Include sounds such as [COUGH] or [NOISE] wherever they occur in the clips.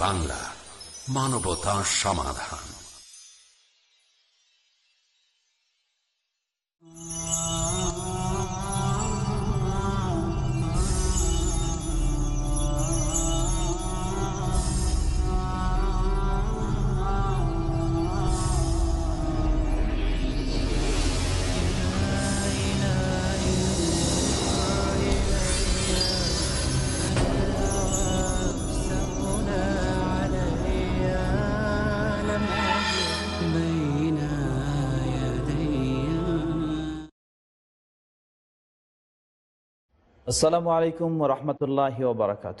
বাংলা মানবতা সমাধান। আসসালামু আলাইকুম রহমতুল্লাহ ওবরাকাত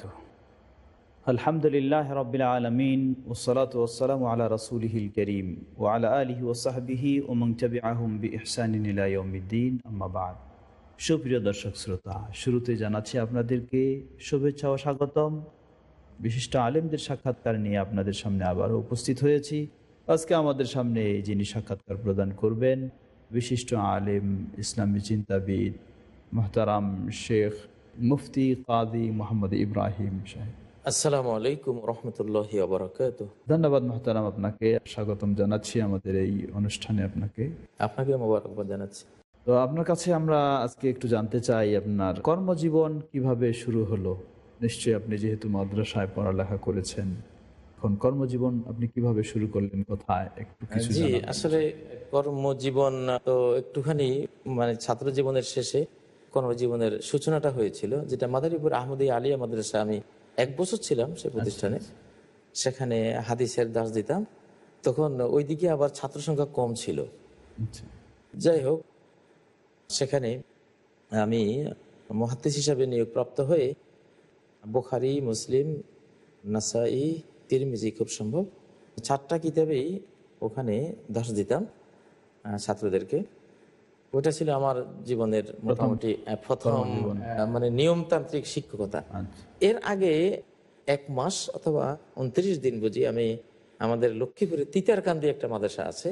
আলহামদুলিল্লাহ রবিল আলমিন ওসলাত ওসালাম আলা রসুলহিল করিম ও আলা আলহি ওসাহাবিহি ওমং চবি আহম বি ইহসানিন আম্মাবাদ সুপ্রিয় দর্শক শ্রোতা, শুরুতে জানাচ্ছি আপনাদেরকে শুভেচ্ছা ও স্বাগতম। বিশিষ্ট আলেমদের সাক্ষাৎকার নিয়ে আপনাদের সামনে আবারও উপস্থিত হয়েছি। আজকে আমাদের সামনে যিনি সাক্ষাৎকার প্রদান করবেন, বিশিষ্ট আলেম, ইসলামী চিন্তাবিদ মোহতারাম শেখ মুফতি কাদি মোহাম্মদ ইব্রাহিম সাহেব আসসালামু আলাইকুম রহমতুল্লাহ আবরাকাত ধন্যবাদ মোহতারাম আপনাকে। স্বাগতম জানাচ্ছি আমাদের এই অনুষ্ঠানে আপনাকে। আপনাকে মোবারকবাদ জানাচ্ছি। তো আপনার কাছে আমরা আজকে একটু জানতে চাই আপনার কর্মজীবন কীভাবে শুরু হলো? নিশ্চয়ই আপনি যেহেতু মাদ্রাসায় পড়ালেখা করেছেন এখন কর্মজীবন আপনি কীভাবে শুরু করলেন কোথায়? একটু কিছু জি আসলে কর্মজীবন তো একটুখানি মানে ছাত্র জীবনের শেষে কর্মজীবনের সূচনাটা হয়েছিল যেটা মাদারীপুর আহমদী আলিয়া মাদ্রাসা আমি এক বছর ছিলাম সে প্রতিষ্ঠানে। সেখানে হাদিসের দাস দিতাম। তখন ওইদিকে আবার ছাত্র সংখ্যা কম ছিল। আচ্ছা। যাই হোক সেখানে আমি মহাত্মিস হিসাবে নিয়োগপ্রাপ্ত হয়ে বোখারি মুসলিম নাসাই তিরমিজি খুব সম্ভব চারটা কিতাবেই ওখানে দাস দিতাম ছাত্রদেরকে। ওটা ছিল আমার জীবনের মোটামুটি প্রথম মানে নিয়মতান্ত্রিক শিক্ষকতা। আচ্ছা। এর আগে এক মাস অথবা উনত্রিশ দিন বুঝি আমি আমাদের লক্ষ্মীপুরে তিতারকান্দি একটা মাদ্রাসা আছে।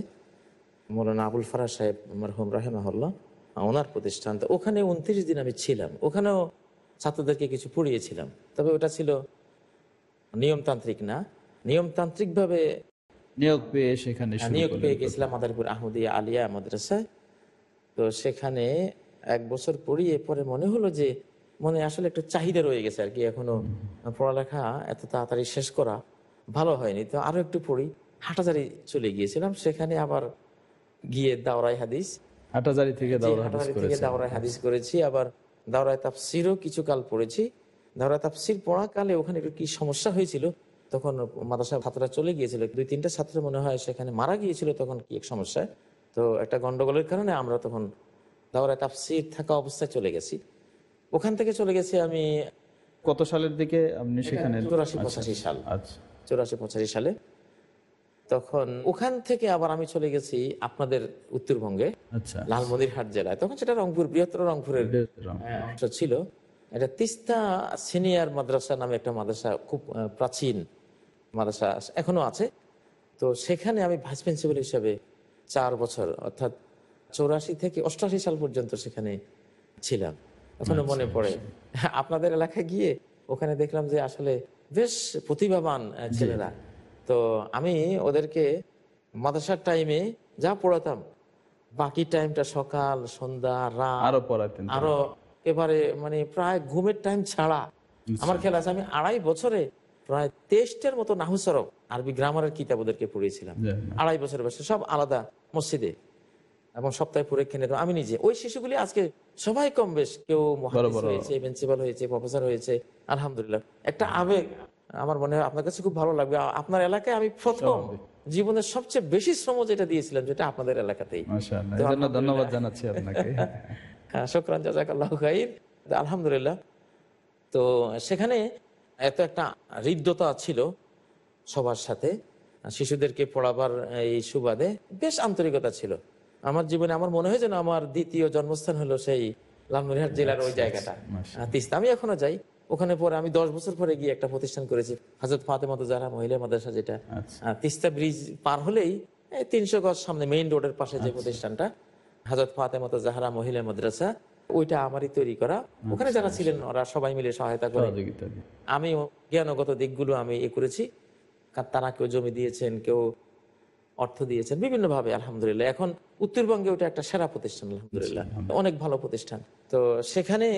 মৌলানা আবুল ফারাজ সাহেব মারহুম রাহেমাহুল্লাহ ওনার প্রতিষ্ঠান। তো ওখানে উনত্রিশ দিন আমি ছিলাম। ওখানেও ছাত্রদেরকে কিছু পড়িয়েছিলাম। তবে ওটা ছিল নিয়মতান্ত্রিক না। নিয়মতান্ত্রিকভাবে নিয়োগ পেয়ে সেখানে নিয়োগ পেয়ে গেছিলাম মাদারপুর আহমদিয়া আলিয়া মাদ্রাসায়। তো সেখানে এক বছর পড়িয়ে পরে মনে হলো যে মনে আসলে একটু চাহিদা রয়ে গেছে আর কি। এখনও পড়ালেখা এত তাড়াতাড়ি শেষ করা ভালো হয়নি। তো আরও একটু পড়ি। হাটাজারি চলে গিয়েছিলাম। সেখানে আবার গিয়ে দাওরাই হাদিস। হাটাজারি থেকে দাওরাই হাদিস করেছি। আবার দাওরায় তাফসিরও কিছু কাল পড়েছি। দাওরায় তাফসির পড়াকালে ওখানে একটু কি সমস্যা হয়েছিল? তখন মাদ্রাসা ছাত্ররা চলে গিয়েছিল। দুই তিনটা ছাত্র মনে হয় সেখানে মারা গিয়েছিল। তখন কি এক সমস্যায়? তো একটা গন্ডগোলের কারণে আমরা তখন দাওরায় তাফসির থাকা অবস্থায় চলে গেছি। ওখান থেকে চলে গেছি আমি কত সালের দিকে আপনি সেখানে? চুরাশি পঁচাশি সাল। আচ্ছা। চৌরাশি পঁচাশি সালে। তখন ওখান থেকে আবার আমি চলে গেছি আপনাদের উত্তরবঙ্গে আচ্ছা। লালমনিরহাট জেলায়। তখন সেটা রংপুর বৃহত্তর রংপুরের অংশ ছিল। এটা তিস্তা সিনিয়র মাদ্রাসা নামে একটা মাদ্রাসা খুব প্রাচীন মাদ্রাসা এখনও আছে। তো সেখানে আমি ভাইস প্রিন্সিপাল হিসেবে চার বছর অর্থাৎ চৌরাশি থেকে অষ্টাশি সাল পর্যন্ত সেখানে ছিলাম। এখনও মনে পড়ে। [LAUGHS] আপনাদের এলাকায় গিয়ে ওখানে দেখলাম যে আসলে বেশ প্রতিভাবান ছেলেরা। তো আমি ওদেরকে মাদ্রাসার টাইমে যা পড়াতাম বাকি টাইমটা সকাল সন্ধ্যা রাত আরও পড়াতেন আরও এবারে মানে প্রায় ঘুমের টাইম ছাড়া। আমার খেলা আছে আমি আড়াই বছরে প্রায় তেইশটার মতো নাহুসরক আরবি গ্রামারের কিতাব ওদেরকে পড়িয়েছিলাম। আড়াই বছরের বয়সে সব আলাদা মসজিদে এবং সপ্তাহে পরীক্ষা নিতাম। আমি নিজে। ওই শিশুগুলি আজকে সবাই কম বেশ। কেউ হয়েছে প্রিন্সিপাল হয়েছে প্রফেসর হয়েছে আলহামদুলিল্লাহ। একটা আবেগ আমার মনে হয় আপনার কাছে খুব ভালো লাগবে। আপনার এলাকায় আমি প্রথম জীবনের সবচেয়ে বেশি শ্রম যেটা দিয়েছিলাম যেটা আপনাদের এলাকাতেই। ধন্যবাদ জানাচ্ছি আপনাকে। [LAUGHS] হ্যাঁ শুক্রান জাজাকাল্লাহ খাইর। তো আলহামদুলিল্লাহ। তো সেখানে এত একটা হৃদ্যতা ছিল সবার সাথে শিশুদেরকে পড়াবার এই সুবাদে বেশ আন্তরিকতা ছিল। আমার জীবনে আমার মনে হয় যেন আমার দ্বিতীয় জন্মস্থান হলো সেই লালমনিরহাট জেলার ওই জায়গাটা তিস্তা। আমি এখনও যাই। ওখানে পরে আমি দশ বছর পরে গিয়ে একটা প্রতিষ্ঠান করেছি হাজরত ফাতেমাত যারা মহিলা মাদ্রাসা যেটা। আচ্ছা। তিস্তা ব্রিজ পার হলেই তিনশো গজ সামনে মেইন রোডের পাশে যে প্রতিষ্ঠানটা হাজরত মতো জাহারা মহিলা মাদ্রাসা ওইটা আমারই তৈরি করা। ওখানে যারা ছিলেন ওরা সবাই মিলে সহায়তা করে। আমি জ্ঞানগত দিকগুলো আমি এ করেছি। তারা কেউ জমি দিয়েছেন কেউ অর্থ দিয়েছেন বিভিন্নভাবে আলহামদুলিল্লাহ। এখন উত্তরবঙ্গে ওটা একটা সেরা প্রতিষ্ঠান আলহামদুলিল্লাহ। অনেক ভালো প্রতিষ্ঠান। তো সেখানে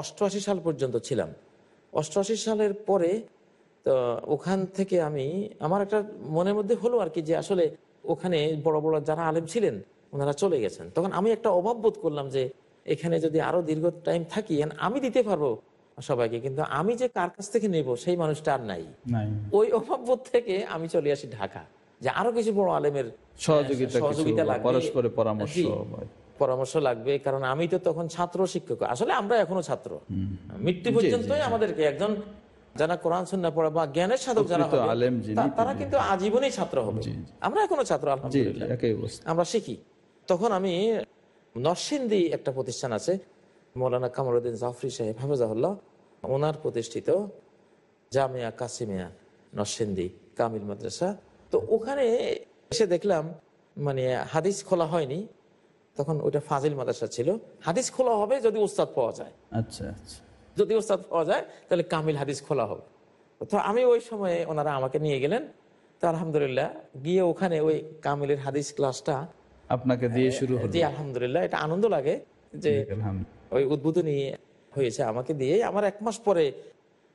অষ্টআশি সাল পর্যন্ত ছিলাম। অষ্টআশি সালের পরে তো ওখান থেকে আমি আমার একটা মনের মধ্যে হলো আর কি যে আসলে ওখানে বড় বড় যারা আলেম ছিলেন ওনারা চলে গেছেন। তখন আমি একটা অভাব বোধ করলাম যে এখানে যদি আরও দীর্ঘ টাইম থাকি আমি দিতে পারব সবাইকে কিন্তু আমি যে কার কাছ থেকে নেব সেই মানুষটা আর নাই। ওই অভাববোধ থেকে আমি চলে আসি ঢাকা যে আরও কিছু বড় আলেমের সহযোগিতা সহযোগিতা বা লাগবে। পরামর্শ পরামর্শ লাগবে কারণ আমি তো তখন ছাত্র শিক্ষক। আসলে আমরা এখনও ছাত্র। মৃত্যু পর্যন্তই আমাদেরকে একজন যারা কোরআন সুন্নাহ পড়া বা জ্ঞানের সাধক যারা তারা কিন্তু আজীবনই ছাত্র হবে। আমরা এখনও ছাত্র আলহামদুলিল্লাহ। আমরা শিখি। তখন আমি নরসিংদী একটা প্রতিষ্ঠান আছে মৌলানা কামরুদ্দিন জাফরি সাহেব হাফেজাহুল্লাহ। ওনার প্রতিষ্ঠিত জামিয়া কাসিমিয়া নরসিংদী কামিল মাদ্রাসা। তো ওখানে এসে দেখলাম মানে হাদিস খোলা হয়নি। তখন ওইটা ফাজিল মাদ্রাসা ছিল। হাদিস খোলা হবে যদি উস্তাদ পাওয়া যায়। আচ্ছা আচ্ছা। যদি ওস্তাদ পাওয়া যায় তাহলে কামিল হাদিস খোলা হবে। তো আমি ওই সময়ে ওনারা আমাকে নিয়ে গেলেন। তো আলহামদুলিল্লাহ গিয়ে ওখানে ওই কামিলের হাদিস ক্লাসটা আপনাকে দিয়ে শুরু হলো। জি আলহামদুলিল্লাহ এটা আনন্দ লাগে যে ওই উদ্বোধনী হয়েছে আমাকে দিয়ে। আমার এক মাস পরে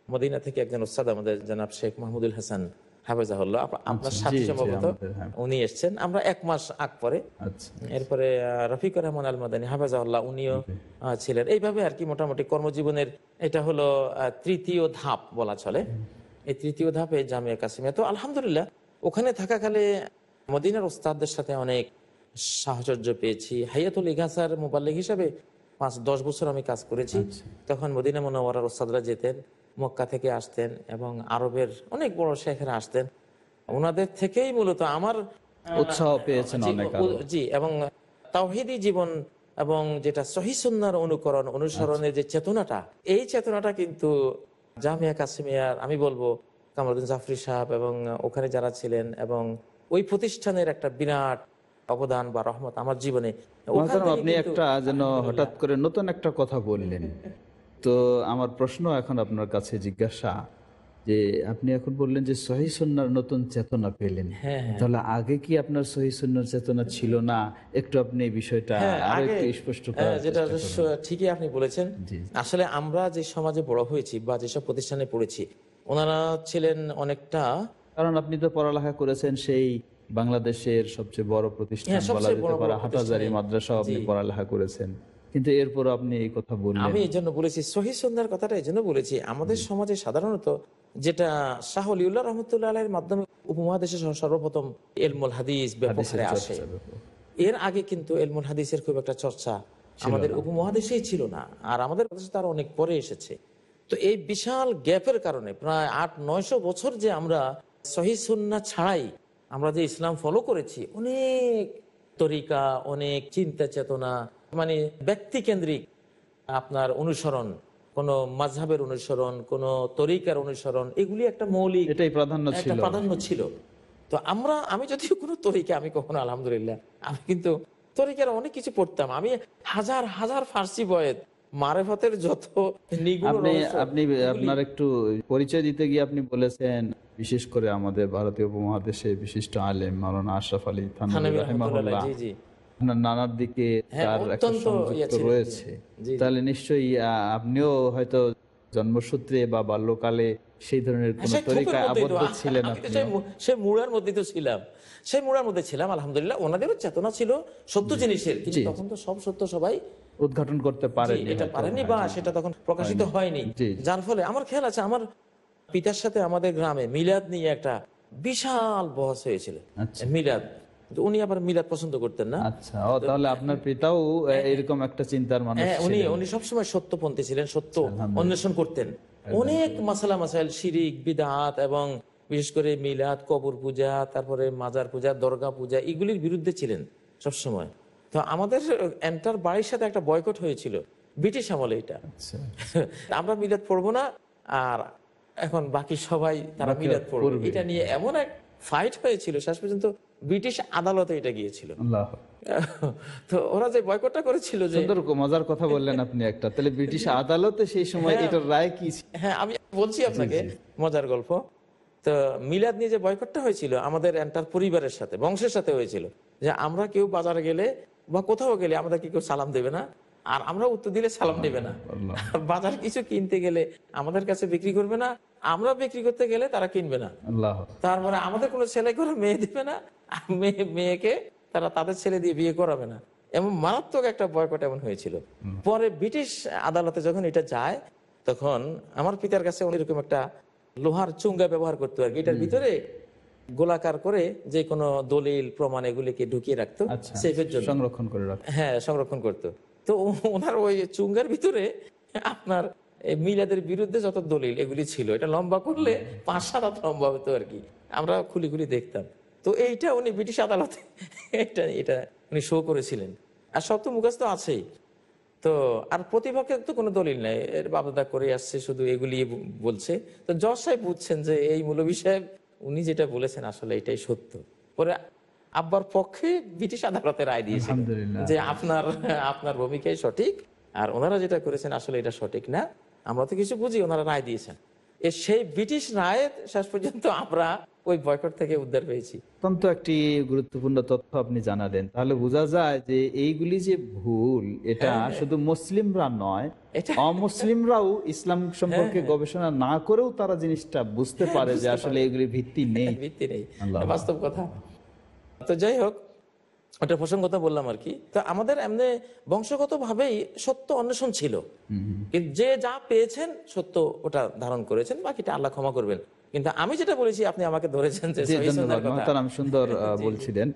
মদিনা থেকে একজন ওস্তাদ আমাদের জনাব শেখ মাহমুদুল হাসান হাফেজাহুল্লাহ আপনার আচ্ছা, সাথে সম্ভবত হ্যাঁ। উনি এসছেন। আমরা এক মাস আগ পরে আচ্ছা এরপরে রফিকুর রহমান আল মাদানী হাফেজাহুল্লাহ উনিও আহ, ছিলেন। এইভাবে আর কি মোটামুটি কর্মজীবনের এটা হলো তৃতীয় ধাপ বলা চলে। এই তৃতীয় ধাপে জামিয়া কাসিমিয়া। তো আলহামদুলিল্লাহ ওখানে থাকাকালে মদিনার ওস্তাদদের সাথে অনেক সাহচর্য পেয়েছি। হাইয়াতুল ইঘাসার মোবাল্লিক হিসাবে পাঁচ দশ বছর আমি কাজ করেছি। তখন মদিনা মনোয়ারার ওস্তাদরা যেতেন মক্কা থেকে আসতেন এবং আরবের অনেক বড় শেখেরা আসতেন। ওনাদের থেকেই মূলত আমার উৎসাহ পেয়েছেন জি, এবং তাওহিদি জীবন এবং যেটা সহিসুন্নার অনুকরণ অনুসরণের যে চেতনাটা এই চেতনাটা কিন্তু জামিয়া কাসিমিয়ার আমি বলব কামরুদ্দিন জাফরি সাহেব এবং ওখানে যারা ছিলেন এবং ওই প্রতিষ্ঠানের একটা বিরাট অবদান বা রহমত আমার জীবনে। আপনি একটা যেন হঠাৎ করে নতুন একটা কথা বললেন। তো আমার প্রশ্ন এখন আপনার কাছে জিজ্ঞাসা যে আপনি এখন বললেন যে সহি সন্ন্যার নতুন চেতনা পেলেন। হ্যাঁ, তাহলে আগে কি আপনার সহি সন্ন্যার চেতনা ছিল না? একটু আপনি এই বিষয়টা হ্যাঁ, আরও একটু স্পষ্ট হ্যাঁ, যেটা। ঠিকই আপনি বলেছেন। আসলে আমরা যে সমাজে বড় হয়েছি বা যেসব প্রতিষ্ঠানে পড়েছি ওনারা ছিলেন অনেকটা কারণ আপনি তো পড়ালেখা করেছেন সেই বাংলাদেশের সবচেয়ে বড় প্রতিষ্ঠান হ্যাঁ, বলা যেতে বড় বড় পারে হাটাজারি। মাদ্রাসাও আপনি পড়ালেখা করেছেন। কিন্তু এরপর আপনি এই কথা বললেন। আমি এই জন্য বলেছি সহি সন্ধ্যার কথাটা এই জন্য বলেছি আমাদের সমাজে সাধারণত যেটা শাহ অলিউল্লাহ রহমতুল্লাহ আলের মাধ্যমে উপমহাদেশে সর- সর্বপ্রথম এলমুল হাদিস ব্যাপক আসে। এর আগে কিন্তু এলমুল হাদিসের খুব একটা চর্চা আমাদের উপমহাদেশেই ছিল না আর আমাদের দেশে তার অনেক পরে এসেছে। তো এই বিশাল গ্যাপের কারণে প্রায় আট নয়শো বছর যে আমরা সহি সুন্না ছাড়াই আমরা যে ইসলাম ফলো করেছি অনেক তরিকা অনেক চিন্তা চেতনা মানে ব্যক্তি কেন্দ্রিক আপনার অনুসরণ কোন মাঝহের অনুসরণ কোন তরিকার অনুসরণ এগুলি একটা মৌলিক এটাই প্রাধান্য ছিল। প্রাধান্য ছিল। তো আমরা আমি যদিও কোনো তরিকা আমি কখনো আলহামদুলিল্লাহ আমি কিন্তু তরিকার অনেক কিছু পড়তাম। আমি হাজার হাজার ফার্সি বয়েদ মারেফতের যত আপনি আপনি আপনার একটু পরিচয় দিতে গিয়ে আপনি বলেছেন বিশেষ করে আমাদের ভারতীয় উপমহাদেশে বিশিষ্ট আলেম মাওলানা আশরাফ আলী থানভী জি জি। নানার দিকে হ্যাঁ, তার একটা অত্যন্ত ইয়ে রয়েছে। তাহলে নিশ্চয়ই আপনিও হয়তো জন্মসূত্রে বা বাল্যকালে সেই ধরনের কোন তরিকায় আবদ্ধ ছিলেন মু- মুড়ার মধ্যে তো ছিলাম। সেই মুড়ার মধ্যে ছিলাম আলহামদুলিল্লাহ। ওনাদেরও চেতনা ছিল সত্য জিনিসের কিন্তু তখন তো সব সত্য সবাই উদ্ঘাটন করতে পারেনি এটা পারেনি বা সেটা তখন প্রকাশিত হয়নি। যার ফলে আমার খেয়াল আছে আমার পিতার সাথে আমাদের গ্রামে মিলাদ নিয়ে একটা বিশাল বহস হয়েছিল। আচ্ছা। মিলাদ। উনি আবার মিলাদ পছন্দ করতেন না। আচ্ছা তাহলে আপনার পিতাও এরকম একটা চিন্তার মানুষ হ্যাঁ উনি। উনি সবসময় সত্যপন্থী ছিলেন সত্য অন্বেষণ করতেন। অনেক মাসালা মাসাইল শিরিক বিদাত এবং বিশেষ করে মিলাদ কবর পূজা তারপরে মাজার পূজা দরগা পূজা এগুলির বিরুদ্ধে ছিলেন সবসময়। তো আমাদের এন্টার বাড়ির সাথে একটা বয়কট হয়েছিল ব্রিটিশ আমলে এটা। আচ্ছা। [LAUGHS] আমরা মিলাদ পড়ব না আর এখন বাকি সবাই তারা মিলাদ পড়বে। এটা নিয়ে এমন এক ফাইট হয়েছিল শেষ পর্যন্ত ব্রিটিশ আদালতে এটা গিয়েছিল। [LAUGHS] তো ওরা যে বয়কটটা করেছিল যে মজার কথা বললেন আপনি একটা। তাহলে ব্রিটিশ [LAUGHS] আদালতে সেই সময় হ্যাঁ। এটার রায় কি হ্যাঁ আমি বলছি আপনাকে মজার গল্প। তো মিলাদ নিয়ে যে বয়কটটা হয়েছিল আমাদের এন্টার পরিবারের সাথে বংশের সাথে হয়েছিল যে আমরা কেউ বাজারে গেলে বা কোথাও গেলে আমাদেরকে কেউ সালাম দেবে না আর আমরা উত্তর দিলে সালাম নেবে না। বাজার কিছু কিনতে গেলে আমাদের কাছে বিক্রি করবে না আমরা বিক্রি করতে গেলে তারা কিনবে না। তারপরে আমাদের কোনো ছেলে করে মেয়ে দিবে না মেয়ে মেয়েকে তারা তাদের ছেলে দিয়ে বিয়ে করাবে না। এমন মারাত্মক একটা বয়কট এমন হয়েছিল। পরে ব্রিটিশ আদালতে যখন এটা যায় তখন আমার পিতার কাছে এরকম একটা লোহার চুঙ্গা ব্যবহার করতো আর কি। এটার ভিতরে গোলাকার করে যে কোনো দলিল প্রমাণ এগুলিকে ঢুকিয়ে রাখতো আচ্ছা সেফের জন্য। সংরক্ষণ করে রাখ হ্যাঁ সংরক্ষণ করতো। তো ওনার ওই চুঙ্গার ভিতরে আপনার মিলাদের বিরুদ্ধে যত দলিল এগুলি ছিল এটা লম্বা করলে পাঁচ সাত হাত লম্বা হতো আর কি। আমরা খুলি খুলি দেখতাম। তো এইটা উনি ব্রিটিশ আদালতে এটা এটা উনি শো করেছিলেন। আর সব তো মুখস্থ আছেই। তো আর প্রতিপক্ষের তো কোনো দলিল নাই। এর বাবাদা করে আসছে শুধু এগুলি বলছে। তো জজ সাহেব বুঝছেন যে এই মৌলবী সাহেব উনি যেটা বলেছেন আসলে এটাই সত্য। পরে আব্বার পক্ষে ব্রিটিশ আদালতে রায় দিয়েছেন যে আপনার আপনার ভূমিকাই সঠিক। আর ওনারা যেটা করেছেন আসলে এটা সঠিক না। আমরা তো কিছু বুঝি ওনারা রায় দিয়েছেন। সেই ব্রিটিশ রায়ের শেষ পর্যন্ত আমরা ওই বয়কট থেকে উদ্ধার পেয়েছি। অত্যন্ত একটি গুরুত্বপূর্ণ তথ্য আপনি জানালেন। তাহলে বোঝা যায় যে এইগুলি যে ভুল এটা শুধু মুসলিমরা নয় হ্যাঁ, অমুসলিমরাও ইসলাম সম্পর্কে গবেষণা না করেও তারা জিনিসটা বুঝতে হ্যাঁ, পারে যে আসলে এগুলি ভিত্তি নেই। ভিত্তি নেই। বাস্তব কথা। তো যাই হোক ওটা প্রসঙ্গত বললাম আর কি। তো আমাদের এমনি বংশগত ভাবেই সত্য অন্বেষণ ছিল। যে যা পেয়েছেন সত্য ওটা ধারণ করেছেন বাকিটা আল্লাহ ক্ষমা করবেন। কিন্তু আমি যেটা বলেছি আপনি আমাকে ধরেছেন যে। মহতারাম সুন্দর বলছিলেন।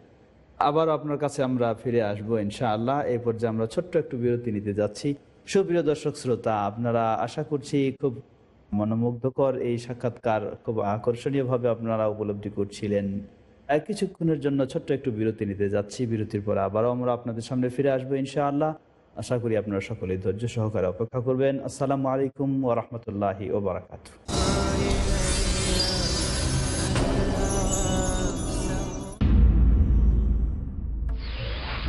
আবার আপনার কাছে আমরা ফিরে আসব ইনশাআল্লাহ। এই পর্যায়ে আমরা ছোট্ট একটু বিরতি নিতে যাচ্ছি। সুপ্রিয় দর্শক শ্রোতা আপনারা আশা করছি খুব মনোমুগ্ধকর এই সাক্ষাৎকার খুব আকর্ষণীয় ভাবে আপনারা উপলব্ধি করছিলেন। কিছুক্ষণের জন্য ছোট্ট একটু বিরতি নিতে যাচ্ছি। বিরতির পর আবারও আমরা আপনাদের সামনে ফিরে আসব ইনশাআল্লাহ। আশা করি আপনারা সকলেই ধৈর্য সহকারে অপেক্ষা করবেন। আসসালামু আলাইকুম ওরহমতুল্লাহি ওবরাকাতু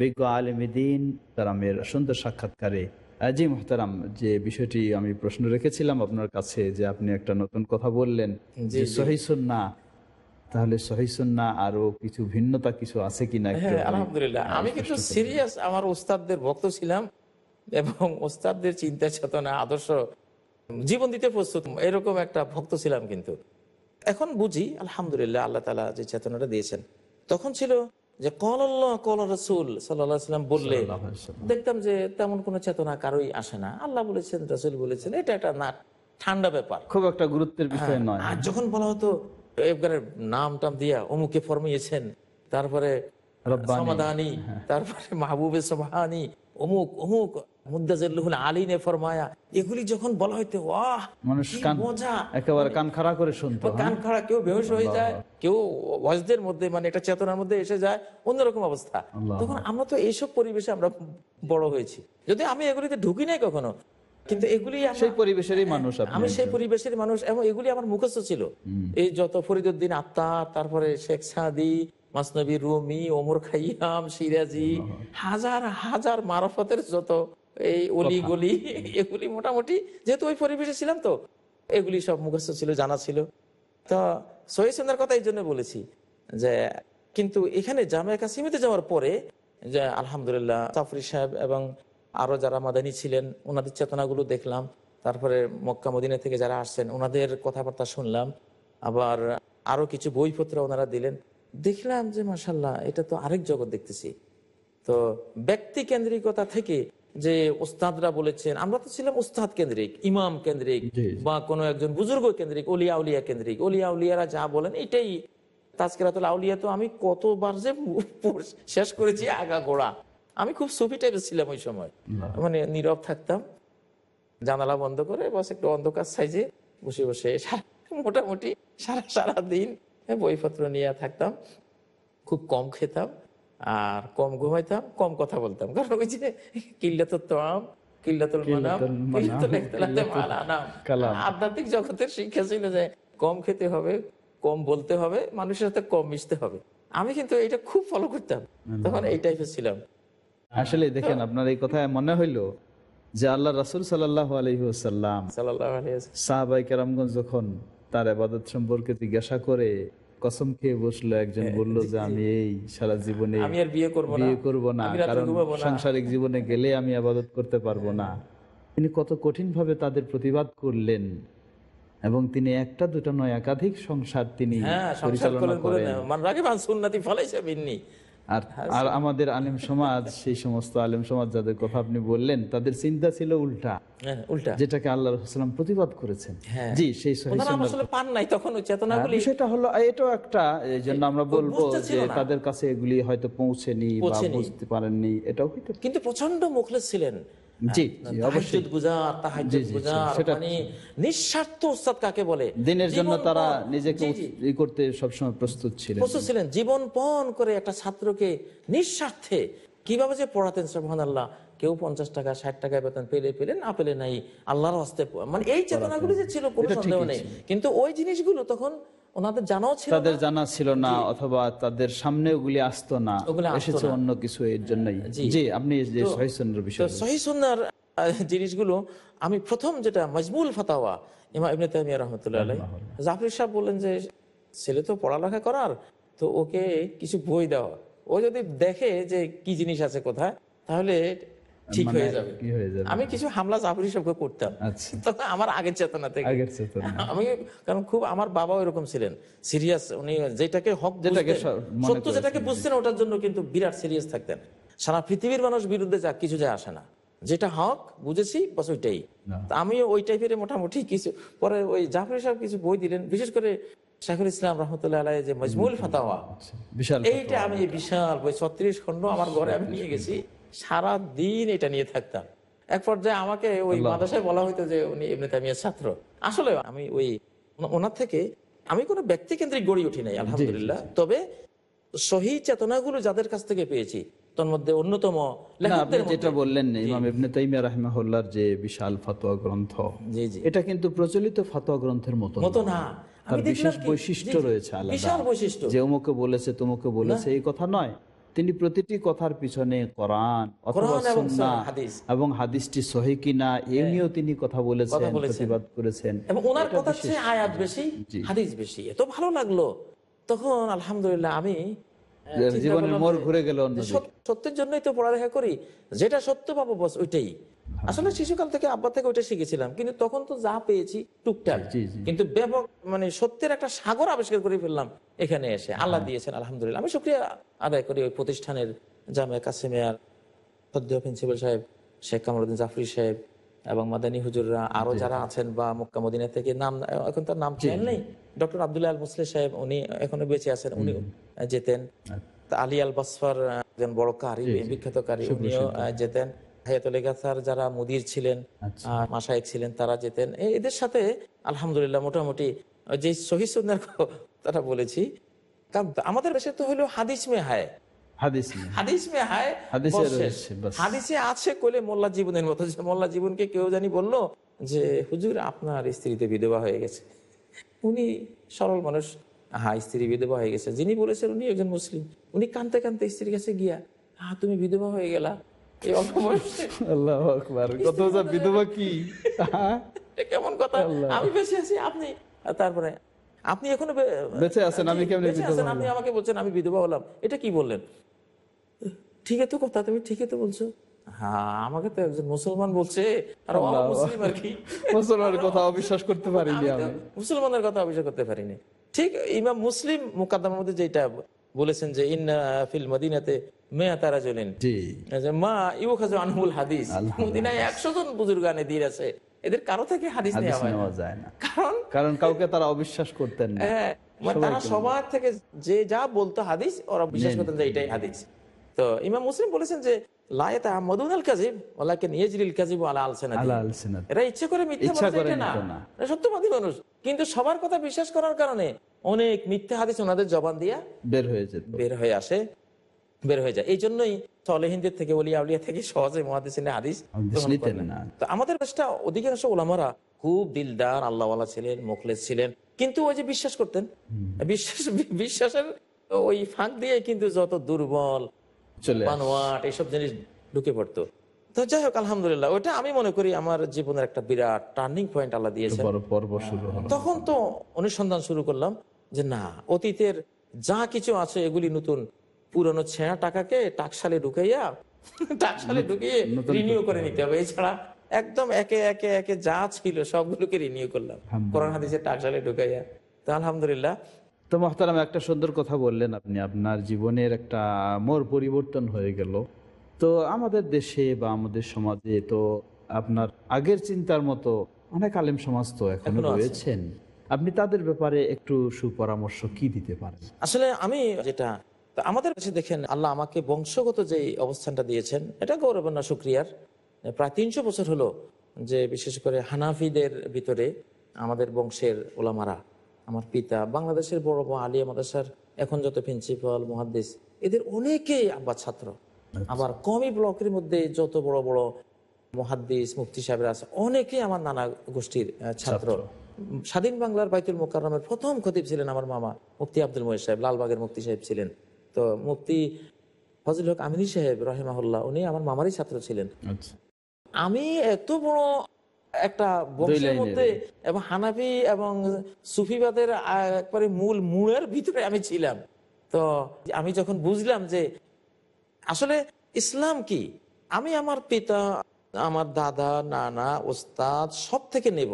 বিজ্ঞ আলমদিন তারামের সুন্দর সাক্ষাৎকারে। জি মোহতারাম যে বিষয়টি আমি প্রশ্ন রেখেছিলাম আপনার কাছে যে আপনি একটা নতুন কথা বললেন যে সহিসুন্না তাহলে সহিসুন্না আরও কিছু ভিন্নতা কিছু আছে কিনা হ্যাঁ আলহামদুলিল্লাহ। আমি কিন্তু সিরিয়াস আমার ওস্তাদদের ভক্ত ছিলাম এবং ওস্তাদদের চিন্তা চেতনা আদর্শ জীবন দিতে প্রস্তুত। এরকম একটা ভক্ত ছিলাম কিন্তু। এখন বুঝি আলহামদুলিল্লাহ আল্লাহ তালা যে চেতনাটা দিয়েছেন। তখন ছিল যে কল কল রসুল সাল্লাম বললে। দেখতাম যে তেমন কোনো চেতনা কারোই আসে না আল্লাহ বলেছেন রসুল বলেছেন এটা একটা না ঠান্ডা ব্যাপার খুব একটা গুরুত্বের বিষয় নয় আর যখন বলা হতো এবার নাম টাম দিয়া অমুকে ফরমিয়েছেন তারপরে রব্বানি। সমাধানী তারপরে মাহবুবে সবহানি অমুক অমুক মুদাজুল আলীনে ফরমায়া এগুলি যখন বলা হইতে ওয়াহ মানুষ মজা! একেবারে কান খাড়া করে শুনতো কান হ্যাঁ? খাড়া কেউ বেহস হয়ে যায় কেউ ওয়াজদের মধ্যে মানে একটা চেতনার মধ্যে এসে যায় অন্যরকম অবস্থা। তখন আমরা তো এইসব পরিবেশে আমরা বড় হয়েছি। যদি আমি এগুলিতে ঢুকি নাই কখনো কিন্তু এগুলি সেই পরিবেশেরই মানুষ আমি সেই পরিবেশের মানুষ এবং এগুলি আমার মুখস্থ ছিল। এই যত ফরিদুদ্দিন আত্মার তারপরে শেখ সাদি মাসনবী রুমি ওমর খাইয়াম সিরাজি হাজার হাজার মারফতের যত এই অলি গলি এগুলি মোটামুটি যেহেতু ওই পরিবেশে ছিলাম তো এগুলি সব মুখস্থ ছিল জানা ছিল। তো সহিসেন্দার কথা এই জন্য বলেছি যে কিন্তু এখানে জামিয়া কাসিমিতে যাওয়ার পরে যে আলহামদুলিল্লাহ তাফরি সাহেব এবং আরও যারা মাদানী ছিলেন ওনাদের চেতনাগুলো দেখলাম। তারপরে মক্কা মদিনা থেকে যারা আসছেন ওনাদের কথাবার্তা শুনলাম। আবার আরও কিছু বইপত্র ওনারা দিলেন। দেখলাম যে মাসাল্লাহ এটা তো আরেক জগৎ দেখতেছি। তো ব্যক্তি কেন্দ্রিকতা থেকে যে ওস্তাদরা বলেছেন আমরা তো ছিলাম উস্তাদ কেন্দ্রিক ইমাম কেন্দ্রিক। বা কোনো একজন বুজুর্গ কেন্দ্রিক অলিয়া উলিয়া কেন্দ্রিক। অলিয়া উলিয়ারা যা বলেন এটাই তাজকেরাতুল আউলিয়া তো আমি কতবার যে শেষ করেছি আগা গোড়া আমি খুব সুফি টাইপের ছিলাম ওই সময়। মানে নীরব থাকতাম জানালা বন্ধ করে বস একটু অন্ধকার সাইজে বসে বসে মোটামুটি সারা সারা দিন বইপত্র নিয়ে থাকতাম খুব কম খেতাম। আর কম ঘুমাইতাম কম কথা বলতাম। কারণ ওই যে তোয়াম কিল্লাতুল মানাম। আধ্যাত্মিক জগতের শিক্ষা ছিল যে কম খেতে হবে কম বলতে হবে মানুষের সাথে কম মিশতে হবে। আমি কিন্তু এটা খুব ফলো করতাম। তখন এই টাইপের ছিলাম। আসলে দেখেন আপনার এই কথায় মনে হইল যে আল্লাহ রাসুল সাল্লাহ আলহিহাসাল্লাম সাহাবাই কেরামগঞ্জ যখন তার আবাদত সম্পর্কে জিজ্ঞাসা করে কসম খেয়ে বসল একজন বলল যে আমি এই সারা জীবনে হ্যাঁ, আমি আর বিয়ে করব না। বিয়ে করব না কারণ সাংসারিক জীবনে গেলে আমি আবাদত করতে পারব না। তিনি কত কঠিন ভাবে তাদের প্রতিবাদ করলেন এবং তিনি একটা দুটো নয় একাধিক সংসার তিনি হ্যাঁ পরিচালনা করেন। আর আর আমাদের আলেম সমাজ সেই সমস্ত আলেম সমাজ যাদের কথা আপনি বললেন তাদের চিন্তা ছিল উল্টা। হ্যাঁ উল্টা। যেটাকে আল্লাহ রসুলাম প্রতিবাদ করেছেন। হ্যাঁ। জি সেই পান নাই তখন ওই চেতনাগুলি। বিষয়টা হলো এটাও একটা এই জন্য আমরা বলব যে তাদের কাছে এগুলি হয়তো পৌঁছেনি বা পৌঁছেনি। বুঝতে পারেননি এটাও কিন্তু প্রচণ্ড মুখলে ছিলেন। জি জি অবশ্যই। তাহাজ্জুদ তাহাজ্জুদ জি, মানে নিঃস্বার্থ উস্তাদ কাকে বলে? দিনের জন্য জীবন তারা পণ- নিজেকে জি, জি, ই করতে সবসময় প্রস্তুত ছিলেন। প্রস্তুত ছিলেন। জীবন পণ করে একটা ছাত্রকে নিঃস্বার্থে কীভাবে যে পড়াতেন সোহান আল্লাহ কেউ পঞ্চাশ টাকা ষাট টাকা বেতন পেলে পেলে না পেলে নাই আল্লাহর হস্তে মানে এই চেতনাগুলো যে ছিল কোনো সন্দেহ নেই। কিন্তু ওই জিনিসগুলো তখন ওনাদের জানাও ছিল তাদের। জানা ছিল না অথবা তাদের সামনে ওগুলি আসতো না। এসেছে অন্য কিছু এর জন্যই। জি। আপনি যে তো- বিষয় সহি সুন্নার জিনিসগুলো আমি প্রথম যেটা মজমুল ফাতাওয়া ইমা ইবনে তাইমিয়া রহমতুল্লাহ আলাই জাফর সাহেব বললেন যে ছেলে তো পড়ালেখা করার তো ওকে কিছু বই দেওয়া। ও যদি দেখে যে কি জিনিস আছে কোথায় তাহলে ঠিক মানে হয়ে যাবে। আমি কিছু হামলা জাফরি করতাম। আচ্ছা। [LAUGHS] তখন আমার আগের চেতনা থেকে। [LAUGHS] আমি কারণ খুব আমার বাবাও এরকম ছিলেন। সিরিয়াস উনি যেটাকে হক যেটাকে সত্য যেটাকে বুঝতেন ওটার জন্য কিন্তু বিরাট সিরিয়াস থাকতেন। সারা পৃথিবীর মানুষ বিরুদ্ধে যা কিছু যায় আসে না। যেটা হক বুঝেছি বাস ওইটাই। আমি ওই টাইপের মোটামুটি কিছু পরে ওই জাফরি সাহেব কিছু বই দিলেন। বিশেষ করে শাহুল ইসলাম রহমতুল্লাহ আলাই যে মজমুল ফাতাওয়া। এইটা আমি বিশাল বই ছত্রিশ খন্ড আমার ঘরে আমি নিয়ে গেছি। সারা দিন এটা নিয়ে থাকতাম। এক পর্যায়ে আমাকে ওই মাদ্রাসায় বলা হইতো যে উনি এমনি তামিয়ার ছাত্র। আসলে আমি ওই ওনার থেকে আমি কোনো ব্যক্তি কেন্দ্রিক গড়ি উঠি নাই আলহামদুলিল্লাহ। তবে সহি চেতনাগুলো যাদের কাছ থেকে পেয়েছি অন্যতম না আপনি লেখকদের যেটা বললেন জি, ইমাম ইবনে তাইমিয়া রাহিমাহুল্লাহর যে বিশাল ফতোয়া গ্রন্থ জি জি। এটা কিন্তু প্রচলিত ফতোয়া গ্রন্থের মতো মতো না। তার বিশেষ বৈশিষ্ট্য রয়েছে আলাদা। বিশাল যে অমুকে বলেছে তোমাকে বলেছে এই কথা নয়। তিনি প্রতিটি কথার পিছনে কোরআন অথবা এবং হাদিস। হাদিসটি সহি কিনা এ নিয়েও তিনি কথা বলেছেন প্রতিবাদ করেছেন। এবং ওনার কথা আয়াত বেশি হাদিস বেশি। এত ভালো লাগল। তখন আলহামদুলিল্লাহ আমি জীবনের মোড় ঘুরে গেল সত্যের জন্যই তো পড়ালেখা করি। যেটা সত্য পাবো বস ওইটাই। আসলে শিশুকাল থেকে আব্বা থেকে ওইটা শিখেছিলাম। কিন্তু তখন তো যা পেয়েছি টুকটাক। কিন্তু ব্যাপক মানে সত্যের একটা সাগর আবিষ্কার করে ফেললাম এখানে এসে। আল্লাহ হ্যাঁ। দিয়েছেন আলহামদুলিল্লাহ। আমি শুক্রিয়া আদায় করি ওই প্রতিষ্ঠানের জামে কাসেমিয়ার সদ্য প্রিন্সিপাল সাহেব শেখ কামরুদ্দিন জাফরি সাহেব এবং মাদানী হুজুররা আরও যারা আছেন বা মক্কা মদিনা থেকে নাম এখন তার নাম চেন নেই? ডক্টর আবদুল্লাহ আল মুসলিম সাহেব উনি এখনও বেঁচে আছেন উনি যেতেন। তা আলী আল বাসফার একজন বড় কারি বিখ্যাত কারি উনিও যেতেন। হায়াতুল স্যার যারা মুদির ছিলেন আচ্ছা। ছিলেন তারা যেতেন। এদের সাথে আলহামদুলিল্লাহ মোটামুটি যে শহীদ সুন্দর তারা বলেছি। আমাদের দেশে তো হলো হাদিস মে হায়। হাদিস হায়। আছে মোল্লা জীবনের মতো মোল্লা জীবনকে কেউ জানি বলল যে হুজুর আপনার স্ত্রীতে বিধবা হয়ে গেছে। উনি সরল মানুষ। হ্যাঁ স্ত্রী বিধবা হয়ে গেছে। যিনি বলেছেন উনি একজন মুসলিম। উনি কানতে কানতে স্ত্রীর কাছে গিয়া হ্যাঁ তুমি বিধবা হয়ে গেলা? এই অল্প বয়সে? আল্লাহু আকবার। কত বিধবা কি? হ্যাঁ? কেমন কথা? আমি বেঁচে আছি আপনি? তারপরে আপনি এখনও বেঁচে আছেন, আমি জি, কেমনে বেঁচে বিধবা আছেন, আপনি আমাকে বলছেন আমি বিধবা হলাম। এটা কি বললেন? ঠিকই তো কথা তুমি ঠিকই তো বলছো। হ্যাঁ আমাকে তো একজন মুসলমান বলছে আর মুসলিম আর কি। মুসলমানের কথা অবিশ্বাস করতে পারিনি মুসলমানের কথা অভিযোগ করতে পারিনি। ঠিক ইমাম মুসলিম মুকাদ্দামের মধ্যে যেটা বলেছেন যে ইন্না ফিল মদিনাতে মেয়া তারা যে মা ইউখাজু আনহুল হাদিস। মদিনায় একশো জন বুজুর্গ আনে আছে। এদের কারও থেকে হাদিস নেওয়া যায় না। কারণ কারণ কাউকে তারা অবিশ্বাস করতেন না। হ্যাঁ, মানে তারা সবার থেকে যে যা বলতো হাদিস ওরা বিশ্বাস করতেন যে এটাই হাদিস। তো ইমাম মুসলিম বলেছেন যে লায়াতা কাজিব কাজিব আলা। এরা ইচ্ছে করে মিথ্যা না। সত্যবাদী মানুষ। কিন্তু সবার কথা বিশ্বাস করার কারণে অনেক মিথ্যা হাদিস ওনাদের জবান দিয়া বের হয়ে যেত। বের হয়ে আসে বের হয়ে যায়। এই জন্যই তলেহিনদের থেকে বলি আউলিয়া থেকে সহজে মহাদিসিনে হাদিস। তো আমাদের দেশটা অধিকাংশ ওলামারা খুব দিলদার আল্লাহওয়ালা ছিলেন মুখলেস ছিলেন। কিন্তু ওই যে বিশ্বাস করতেন বিশ্বাস বিশ্বাসের ওই ফাঁক দিয়ে কিন্তু যত দুর্বল। বানোয়াট এইসব জিনিস ঢুকে পড়তো। তো যাই হোক আলহামদুলিল্লাহ ওটা আমি মনে করি আমার জীবনের একটা বিরাট টার্নিং পয়েন্ট আল্লাহ দিয়েছে তখন তো অনুসন্ধান শুরু করলাম। যে না অতীতের যা কিছু আছে এগুলি নতুন পুরনো ছেঁড়া টাকাকে টাকশালে ঢুকাইয়া [LAUGHS] টাকশালে ঢুকিয়ে রিনিউ করে নিতে হবে। এছাড়া একদম একে একে একে যা ছিল সবগুলোকে রিনিউ করলাম। কোরআন হাদিসের টাকশালে ঢুকাইয়া। তো আলহামদুলিল্লাহ। তো মহতারাম একটা সুন্দর কথা বললেন আপনি। আপনার জীবনের একটা মোর পরিবর্তন হয়ে গেল। তো আমাদের দেশে বা আমাদের সমাজে তো আপনার আগের চিন্তার মতো অনেক আলেম সমাজ তো এখনও রয়েছেন। আপনি তাদের ব্যাপারে একটু সুপরামর্শ কি দিতে পারেন? আসলে আমি যেটা আমাদের কাছে দেখেন আল্লাহ আমাকে বংশগত যে অবস্থানটা দিয়েছেন এটা গৌরবান্না শুক্রিয়ার প্রায় তিনশো বছর হলো যে বিশেষ করে হানাফিদের ভিতরে আমাদের বংশের ওলামারা আমার পিতা বাংলাদেশের বড় বড় আলিয়া মাদ্রাসার এখন যত প্রিন্সিপাল মহাদ্দেশ এদের অনেকেই আব্বা ছাত্র। আবার কমই ব্লকের মধ্যে যত বড় বড় মহাদ্দিস মুফতি সাহেবরা আছে অনেকেই আমার নানা গোষ্ঠীর ছাত্র। স্বাধীন বাংলার বাইতুল মোকাররমের প্রথম খতিব ছিলেন আমার মামা মুফতি আব্দুল মহিদ সাহেব লালবাগের মুফতি সাহেব ছিলেন। তো মুফতি ফজল হক আমিনী সাহেব রহেমাহুল্লাহ উনি আমার মামারই ছাত্র ছিলেন। আচ্ছা। আমি এত বড় একটা বংশের মধ্যে এবং হানাফি এবং সুফিবাদের একবারে মূল মূলের ভিতরে আমি ছিলাম। তো আমি যখন বুঝলাম যে আসলে ইসলাম কি আমি আমার পিতা আমার দাদা নানা ওস্তাদ সব থেকে নেব।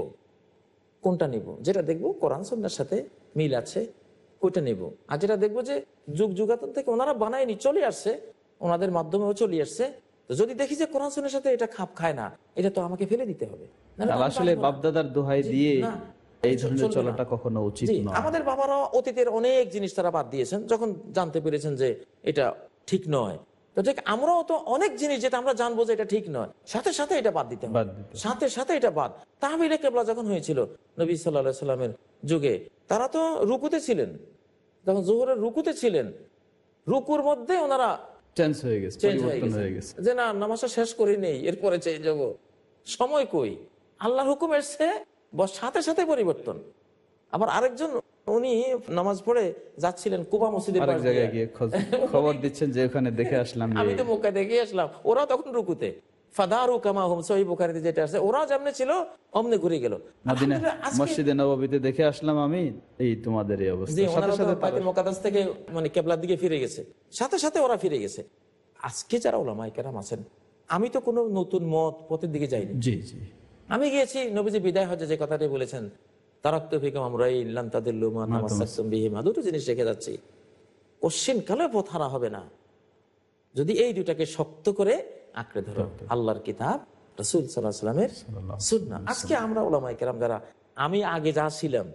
কোনটা নেব? যেটা দেখব কোরআন সন্ন্যার সাথে মিল আছে ওইটা নেব। আর যেটা দেখব যে যুগ যুগাতন থেকে ওনারা বানায়নি চলে আসছে ওনাদের মাধ্যমেও চলে আসছে। তো যদি দেখি যে কোরআন সন্ন্যার সাথে এটা খাপ খায় না এটা তো আমাকে ফেলে দিতে হবে। আসলে বাপদাদার দোহাই দিয়ে এই ধরনের চলাটা কখনো উচিত নয়। আমাদের বাবারা অতীতের অনেক জিনিস তারা বাদ দিয়েছেন যখন জানতে পেরেছেন যে এটা ঠিক নয়। তো ঠিক আমরাও তো অনেক জিনিস যেটা আমরা জানব যে এটা ঠিক নয় সাথে সাথে এটা বাদ দিতে হবে। সাথে সাথে এটা বাদ। তাহবিলে কেবলা যখন হয়েছিল নবী সাল্লাহ সাল্লামের যুগে তারা তো রুকুতে ছিলেন। যখন জোহরের রুকুতে ছিলেন রুকুর মধ্যে ওনারা চেঞ্জ হয়ে গেছে যে না নামাজটা শেষ করি নেই এরপরে চেঞ্জ হব সময় কই? আল্লাহর হুকুম এসছে সাথে সাথে পরিবর্তন। আবার আরেকজন উনি নামাজ পড়ে যাচ্ছিলেন কুবা মসজিদের আরেক জায়গায় গিয়ে খবর দিচ্ছেন যে ওখানে দেখে আসলাম [LAUGHS] আমি তো মক্কা দেখে আসলাম। ওরা তখন রুকুতে। ফাদারু কামা হোম সহি বুখারিতে যেটা আছে ওরা যেমনি ছিল অমনি ঘুরে গেল। মদিনা আলহামদুলিল্লাহ, আজকে- মসজিদে নববীতে দেখে আসলাম আমি এই তোমাদের এই অবস্থা। সাথে সাথে তো বাইতুল মুকাদ্দাস থেকে মানে কেবলার দিকে ফিরে গেছে। সাথে সাথে ওরা ফিরে গেছে। আজকে যারা ওলামাই কেরাম আছেন আমি তো কোনো নতুন মত পথের দিকে যাইনি। জি জি। আমি গিয়েছি নবীজি বিদায় হজে যে কথাটি বলেছেন তারাক্ত ফিকাম আমরা তাদের লুমা নামাসাকসুম বিহিমা। দুটো জিনিস রেখে যাচ্ছি। কোশ্চেন কালে পথ হারা হবে না। যদি এই দুটাকে শক্ত করে আঁকড়ে ধরো আল্লাহর কিতাব রসুল সাল্লাহ সাল্লামের সুন্না আজকে আমরা ওলামাই কেরাম যারা আমি আগে যা ছিলাম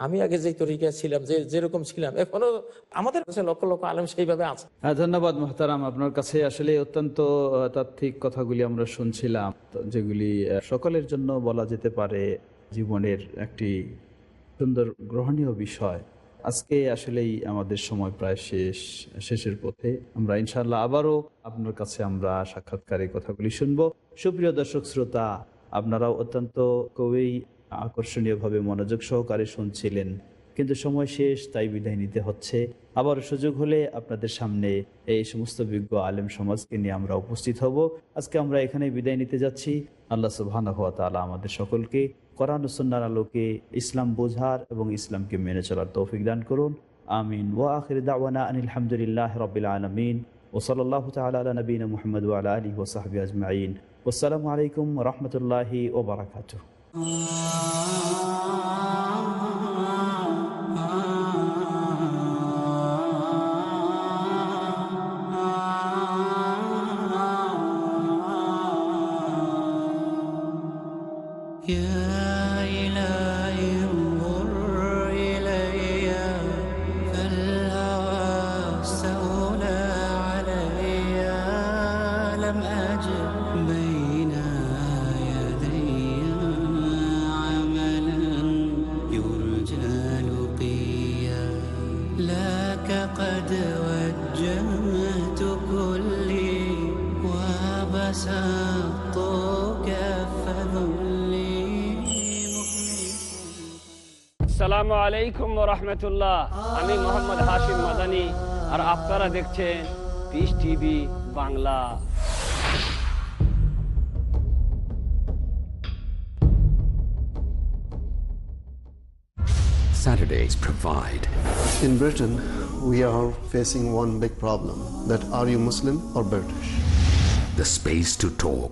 আমি আগে যে তরিকা ছিলাম যে যেরকম ছিলাম এখনও আমাদের কাছে লক্ষ লক্ষ আলম সেইভাবে আছে। হ্যাঁ ধন্যবাদ মোহতারাম। আপনার কাছে আসলে অত্যন্ত তাত্ত্বিক কথাগুলি আমরা শুনছিলাম যেগুলি সকলের জন্য বলা যেতে পারে জীবনের একটি সুন্দর গ্রহণীয় বিষয়। আজকে আসলেই আমাদের সময় প্রায় শেষ, শেষের পথে। আমরা ইনশাল্লাহ আবারও আপনার কাছে আমরা সাক্ষাৎকারে কথাগুলি শুনব। সুপ্রিয় দর্শক, শ্রোতা, আপনারাও অত্যন্ত খুবই আকর্ষণীয়ভাবে মনোযোগ সহকারে শুনছিলেন। কিন্তু সময় শেষ, তাই বিদায় নিতে হচ্ছে। আবার সুযোগ হলে আপনাদের সামনে এই সমস্ত বিজ্ঞ আলেম সমাজকে নিয়ে আমরা উপস্থিত হব। আজকে আমরা এখানে বিদায় নিতে যাচ্ছি। আল্লাহ ওয়া আমাদের সকলকে কোরআন ও সুন্নাহর আলোকে ইসলাম বোঝার এবং ইসলামকে মেনে চলার তৌফিক দান করুন। আমিন। ওয়া আখির দাওয়ানা আনিল রবিল আলমিন। ও সাল্লাহ তালা নবীন আলা মুহাম্মদ আলা আলিহি ওয়া সাহবিহি আজমাইন। ওয়াসসালামু আলাইকুম রাহমাতুল্লাহি ওয়া Yeah. আলাইকুম রহমতুল্লাহ আমি মোহাম্মদ হাশিম মাদানি আর আপনারা দেখছেন Peace TV Bangla Saturdays provide. In Britain, we are facing one big problem that are you Muslim or British? The space to talk.